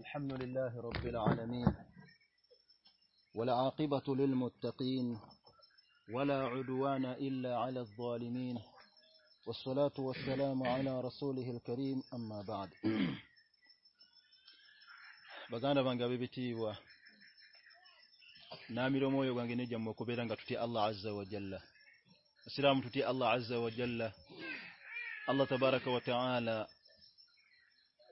الحمد لله رب العالمين ولا للمتقين عدوان إلا على على الظالمين والصلاة والسلام رسوله الكريم أما بعد الله عز وجل الله تبارك وتعالى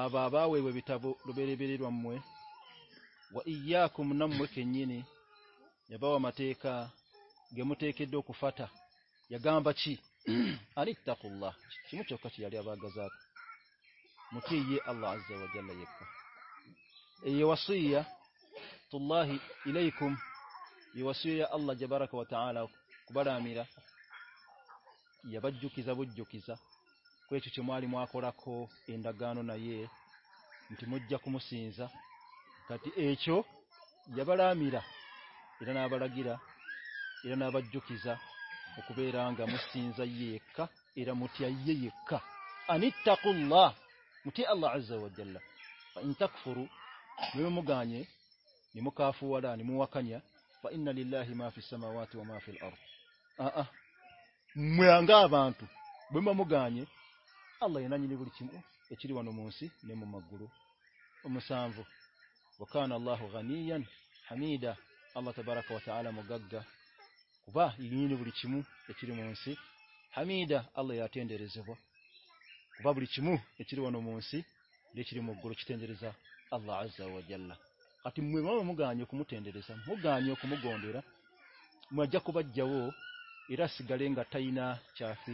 آ باب بھو رم کف یا گاچی ارت کھمچو گزاد متھی یہ اللہ کم یہ وی اللہ جب رکھو میرا جوکیز جو کھا چھو مالی ماخو رکھو یہ گانونا یہ چینجا چوڑا میرا بڑا گیرا بہت اللہ اللہ گانے کافو میرا بھائی اللہ عنا نے بڑی چیمو اچھی بنسی نما گرو مسا وقان اللہ حمیدہ اللہ تب براک اللہ مگ گا با یہ بری چیمو اچھی مونسی حمیدہ اللہ ٹین دے ریزوبا بری چیمو اچھری والن موسی لوگ گرو چھٹیندے ریزا اللہ گانکم ٹیندے ریزا مو گانیہ گون دیرا جا کو بجاؤ یہ گنگات پس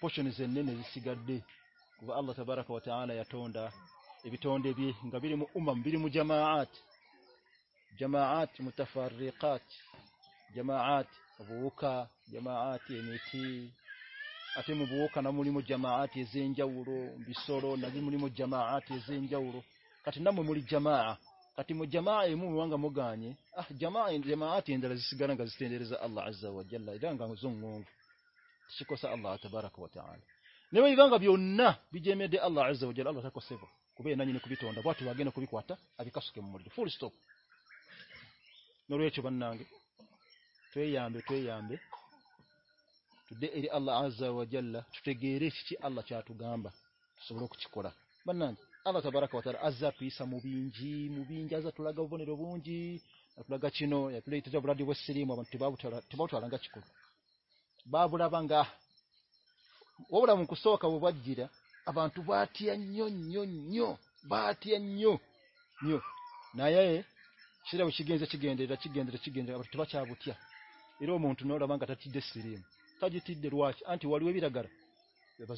پسند آللہ تھا بارا کو آنے اُن دا ابھی امام جما آٹھ جما آٹھ متافارے کٹ جما آٹھ ابو جما آٹھ آٹھ بوانا مجما آٹھ زیوروسور میری مجما آٹھ زیں جاؤرو نام مک جام اتم جمع موگانہ وٹر مو فل اسٹوپ نگئی اللہ چاٹ گامبہ سب رخا بنانگ آج مب مبی انجیا گوبن روزی اپو سریولا گا بابراب آنگ اوکس گیرا سراجر چھ گیندر بوتی یہ رو منٹ نوابری گار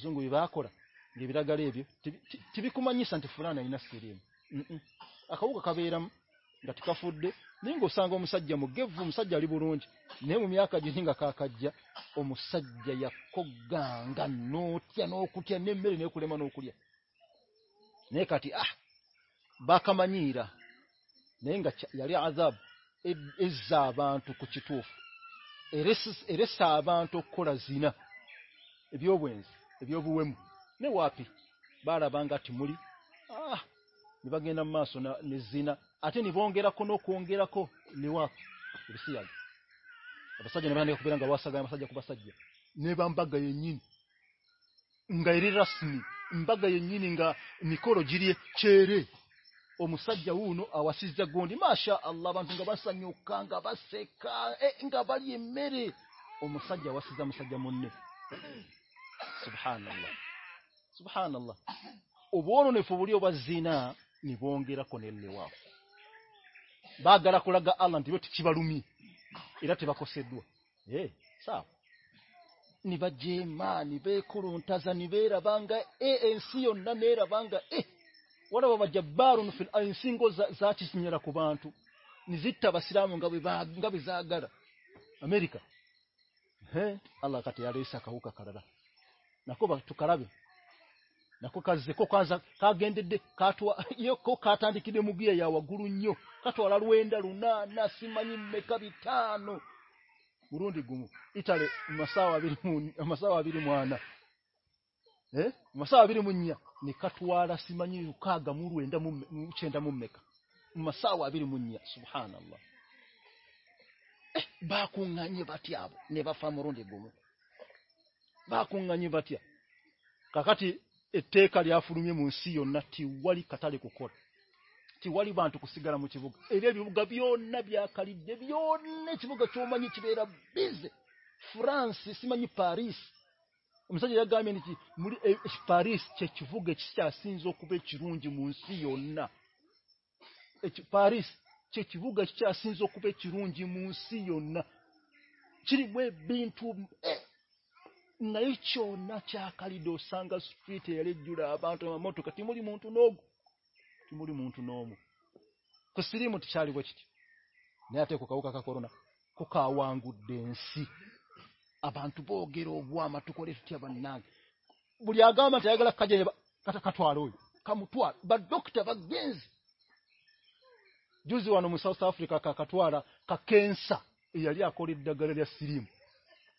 چون گویبا آخرا گاری ٹیوکوما سن فورا نہیں نساکے نی گو سو سجا مو گے بوم سجاری بور امیاکایا امو سجیا گانوتی نیم میرے می کا باقا میرا آزادی نا نیو آئی بارہ بن گا موری با سونا جینا آٹھ نیبو او گیرو نو کو گیروا سا نیبا گئی گئی کو جیری چیرے مسجد ہل بوا رن پبری اوبا جی نا بندی را کنوا با گارا کلاگ آلانٹ آپ نیب جی میبا جانی ایگا با جب فیل این سنگل بنو نجیتاب گارا امیرکا آئی سا ہوا کار نا کو بات کارابے گرٹوالا روا رو نا نو گردی گھومے منساؤ نا مساؤ می کامانی مساوی میو ہان با کب رنجی بھائی با ک etteeka lyafulumye mu nsi yonna tiwali katale kukola tiwali bantu kusigala mu kibuga era ebibuga byonna byakalidde byonna ekibuga kyomanyi kibeera bize france simanyi paris omusajja yagambye nti muli paris kyekivuga ekikyasinza okuba ekirungi mu nsi yonna paris kyekivuga ekikyasinza okuba ekirungi mu nsi yonna kirimu ebintu نئی مارکا بن گیروا میرے South Africa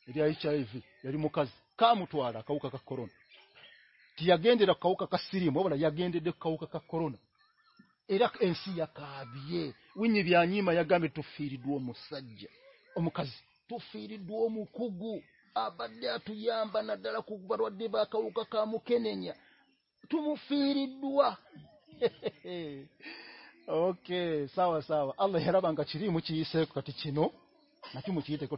اللہ cherry مچھی سے نو مچھلی مجھے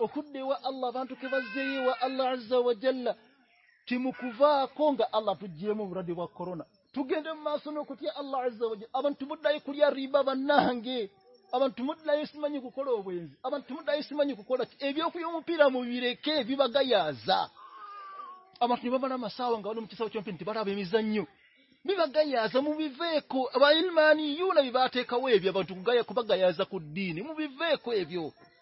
اخودیوا بھا رو موبا اللہ دورنا ری بابا ناگے اب ان کوئی گیا موبیکو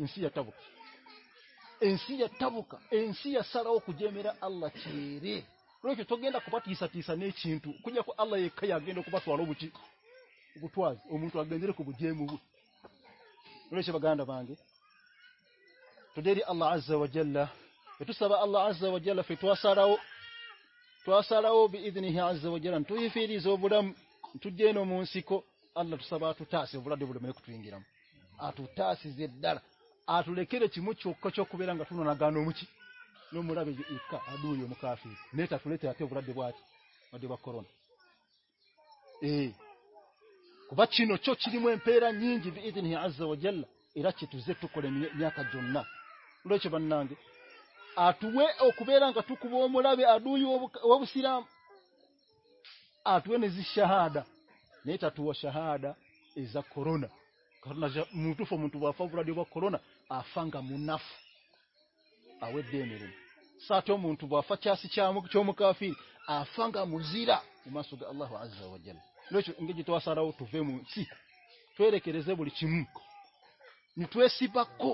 ensi ٹبو انسی ٹبو کا انسی سارا کجے میرا اللہ چیری روکی تو گیندا کو پاتی ساتھی سا نے چینتو کنیا کو اللہ یہ کھیا گیندا کو omuntu agendere ku bujemu olwekyo baganda bange tuderi allah azza wajalla etusaba allah azza wajalla ffe twasalawo twasalawo biidinihi azza wajalla ntuyifiiriza obulamu ntujja eno mu nsiko allah tusaba atutaase obulwadde buleme kutuyingiramu atutaasize eddala آٹو کے گانوچی آگے آٹو نا آدا نیتا آدا کورونا دے باقا کرونا afanga munafu awedde emirimu saate omuntu bwafa kyasi kyomukafiiri afanga muzira mumaaso ga allahu aza wajalla nekyo engeri gyetwasalawo tuve mu nsi twerekereze buli kimu nitwesibako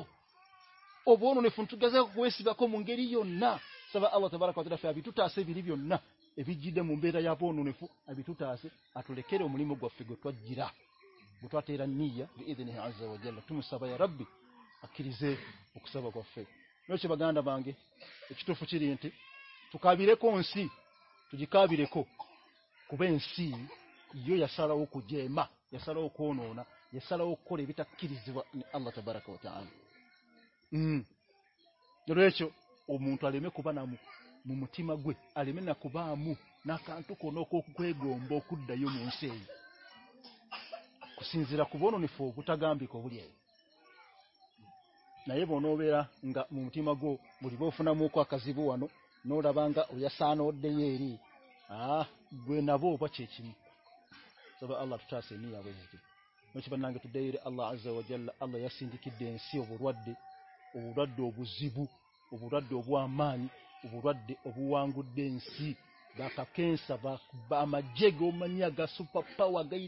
obwono nefu nitugezeko kwesibako mu ngeri yonna saba allah tabaraka wataala fe abitutaase ebiri byonna ebijjidde mu mbeera yabononefu abitutaase atulekere omulimu gwaffe gwe twajjira gwe twateera niya biidhinihi aza wajalla tumusaba ya rabbi بھانگے تو کا بھی رکھ سی تھی کا یہ سارا یہ سارا چو مالی میں کب نام متھی مقبوبہ مو نہ نہیں بو نوا منگو بڑی بنا مکوق نواب ابھی سانو دے ارے ہاں بنانا بوبا چیز آللہ پاس نئی مجھے بات نگر دے آللہ کی دبو بو راتو بو رات دبو مواد ابو اینگو دنسی با با مجھے گاسو گئی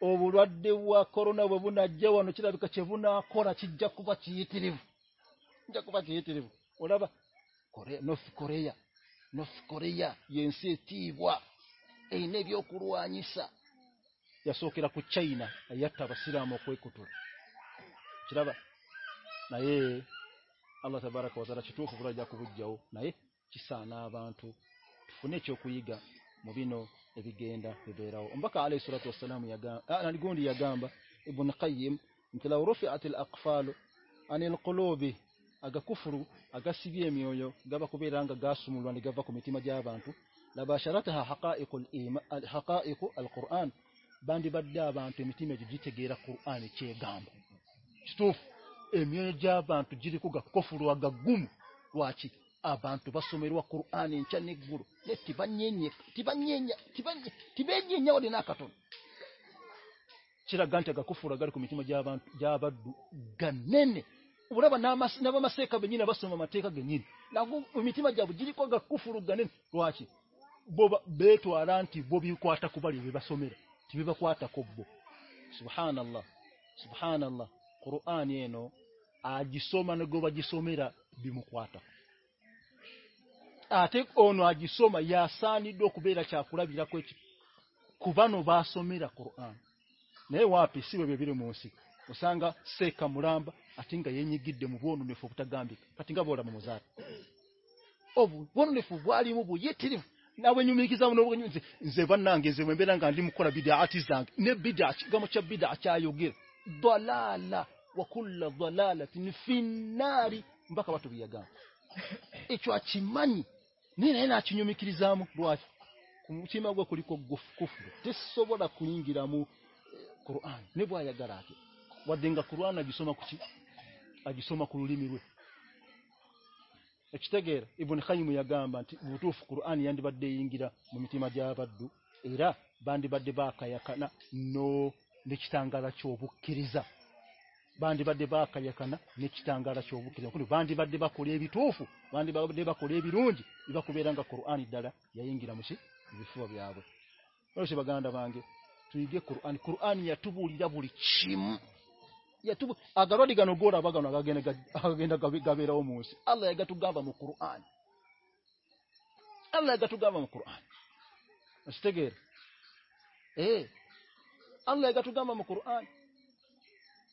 چینا سی رام کوئی کٹور سے جاؤ نہ چو کوئی گا مو گینڈاؤ امبق علیہ اکفال بانٹ با سمیرا چرا گانٹ نا جافر بوٹا بھائی بہت سمیرا نا نل لہٰ نو آ جسمانا مو کوٹا ate ono agisoma yasaaniddwa okubeera kyakulabirako eki kubano baasomera quran naye wapi si webyo biri mu nsi osanga seeka mulamba ate nga yenyigidde mu bwonunefu obutagambika kati nga boola mu muzaati obu bwonunefu bwalimu buyitirivu nawe nyumikiza muno nze nze bannange nze mwembeera nga ndi mukola bidaati zange ne bidaa kigambo kya bidaa kyayogera dalala wa kulla dalalatin finnaari mpaka batu biyagamba ekyo akimanyi نی نی نا cherry بچے میری تیسوا کن گیرام آئی گار گھر آسما کوئی میرو چی بائی مئی بار گیرا مادو را باندی بادی بائیا کھانا نو نی چنگارا چوبیر باندی بار نیچا گاد باندھی بارے باڑیا بھی ٹوفو باندھی بات کو رنجی با کو آنی دادا یہ گیرا مسئلہ گانا تھی دیکھو آپ بڑی دا بڑی گانا گڑا با گانا موسم آن الگات گا مکرو آن اچھ آپ آن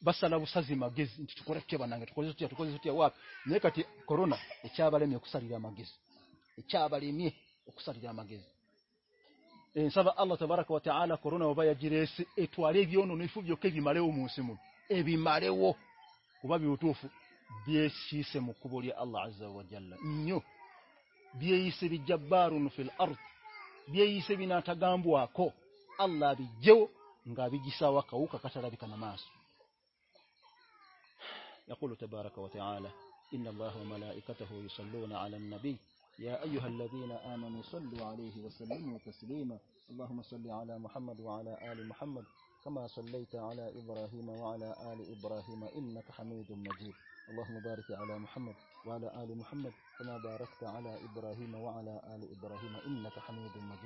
basala busazi magezi nti tukore tye bananga tukoze tye tukoze tye wapi neka ti corona ekyabalemye okusalira magezi ekyabalemye okusalira magezi e saba allah tabaraka wa taala corona obaya jiresi etwale byono nifu byoke bimalewo munsimu ebimalewo kuba biutufu byesise mukubulya allah azza wa jalla nyo byeyise bijabbarun fil ard byeyise binatagambwako allah bijewo nga bigisawa kawuka katalabika na maso يقول تبارك وتعالى إن الله وملائكته يصلون على النبي يا أيها الذين آمنوا صلوا عليه وسلموا تسليما اللهم صل على محمد وعلى آل محمد كما صليت على إبراهيم وعلى آل إبراهيم إنك حميد مجيد اللهم بارك على محمد وعلى آل محمد كما باركت على إبراهيم وعلى آل إبراهيم إنك حميد مجيد